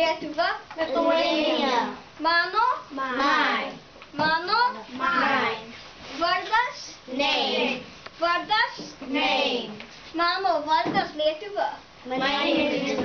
Lietuva, Lithuania. mano, Mine. mano, Mine. vardas, Name. vardas, Name. mano vardas Lietuva. My name is